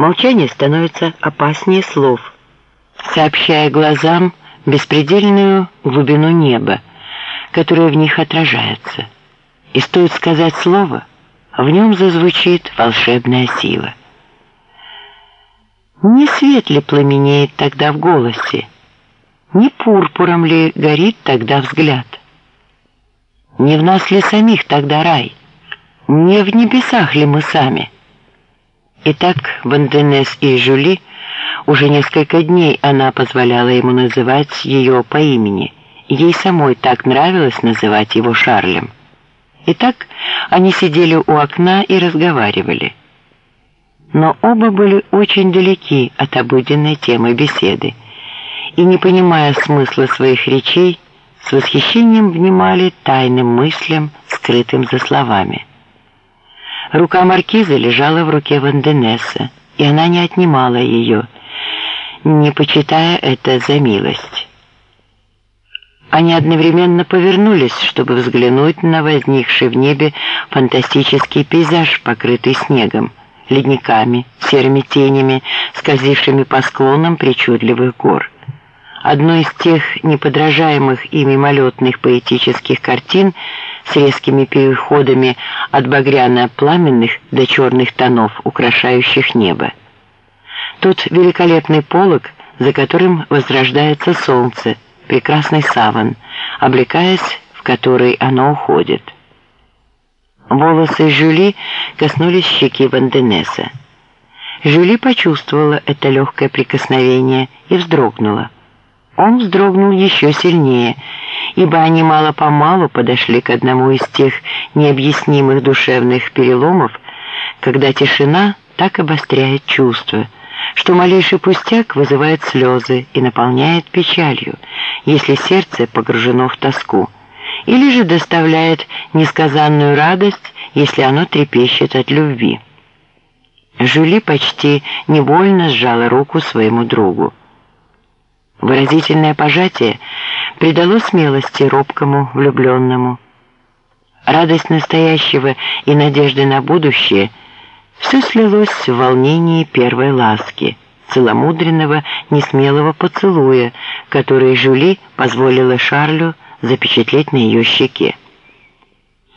Молчание становится опаснее слов, сообщая глазам беспредельную глубину неба, которая в них отражается. И стоит сказать слово, в нем зазвучит волшебная сила. Не свет ли пламенеет тогда в голосе, не пурпуром ли горит тогда взгляд? Не в нас ли самих тогда рай? Не в небесах ли мы сами? Итак, Ванденес и Жюли уже несколько дней она позволяла ему называть ее по имени. Ей самой так нравилось называть его Шарлем. Итак, они сидели у окна и разговаривали. Но оба были очень далеки от обыденной темы беседы и, не понимая смысла своих речей, с восхищением внимали тайным мыслям, скрытым за словами. Рука маркиза лежала в руке Ванденесса, и она не отнимала ее, не почитая это за милость. Они одновременно повернулись, чтобы взглянуть на возникший в небе фантастический пейзаж, покрытый снегом, ледниками, серыми тенями, скользившими по склонам причудливых гор одной из тех неподражаемых и мимолетных поэтических картин с резкими переходами от багряно-пламенных до черных тонов, украшающих небо. Тот великолепный полог, за которым возрождается солнце, прекрасный саван, облекаясь, в который оно уходит. Волосы Жюли коснулись щеки Ванденеса. Жюли почувствовала это легкое прикосновение и вздрогнула. Он вздрогнул еще сильнее, ибо они мало-помалу подошли к одному из тех необъяснимых душевных переломов, когда тишина так обостряет чувства, что малейший пустяк вызывает слезы и наполняет печалью, если сердце погружено в тоску, или же доставляет несказанную радость, если оно трепещет от любви. Жюли почти невольно сжала руку своему другу. Выразительное пожатие придало смелости робкому влюбленному. Радость настоящего и надежды на будущее все слилось в волнении первой ласки, целомудренного, несмелого поцелуя, который Жюли позволила Шарлю запечатлеть на ее щеке.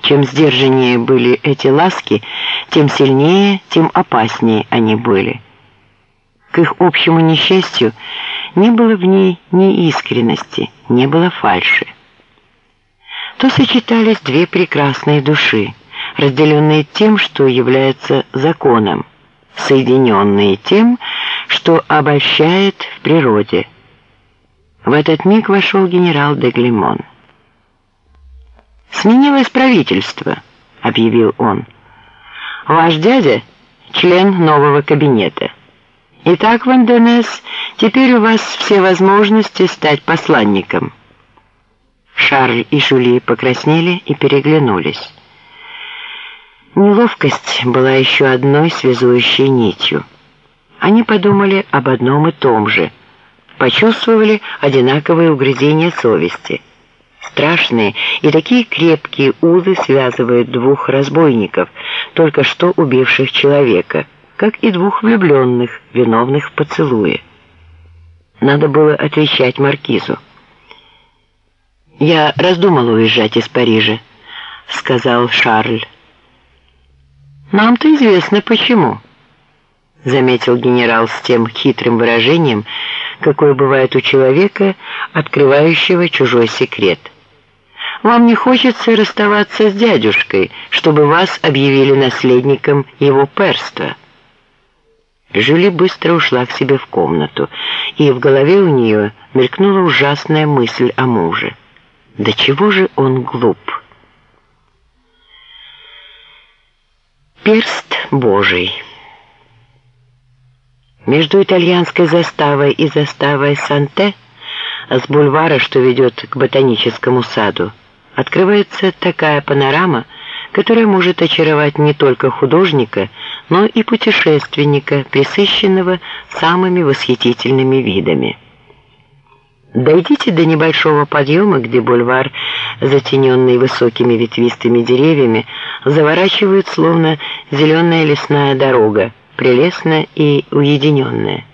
Чем сдержаннее были эти ласки, тем сильнее, тем опаснее они были. К их общему несчастью, не было в ней ни искренности, не было фальши. То сочетались две прекрасные души, разделенные тем, что является законом, соединенные тем, что обольщает в природе. В этот миг вошел генерал де Глимон. «Сменилось правительство», — объявил он. «Ваш дядя — член нового кабинета». Итак, Ванденес, теперь у вас все возможности стать посланником. Шарль и Жюли покраснели и переглянулись. Неловкость была еще одной связующей нитью. Они подумали об одном и том же, почувствовали одинаковые угрызения совести. Страшные и такие крепкие узы связывают двух разбойников, только что убивших человека – как и двух влюбленных, виновных в поцелуе. Надо было отвечать маркизу. «Я раздумал уезжать из Парижа», — сказал Шарль. «Нам-то известно почему», — заметил генерал с тем хитрым выражением, какое бывает у человека, открывающего чужой секрет. «Вам не хочется расставаться с дядюшкой, чтобы вас объявили наследником его перства». Жюли быстро ушла к себе в комнату, и в голове у нее мелькнула ужасная мысль о муже. Да чего же он глуп? Перст Божий Между итальянской заставой и заставой Санте, с бульвара, что ведет к ботаническому саду, открывается такая панорама, которая может очаровать не только художника, но и путешественника, присыщенного самыми восхитительными видами. Дойдите до небольшого подъема, где бульвар, затененный высокими ветвистыми деревьями, заворачивает словно зеленая лесная дорога, прелестно и уединенное.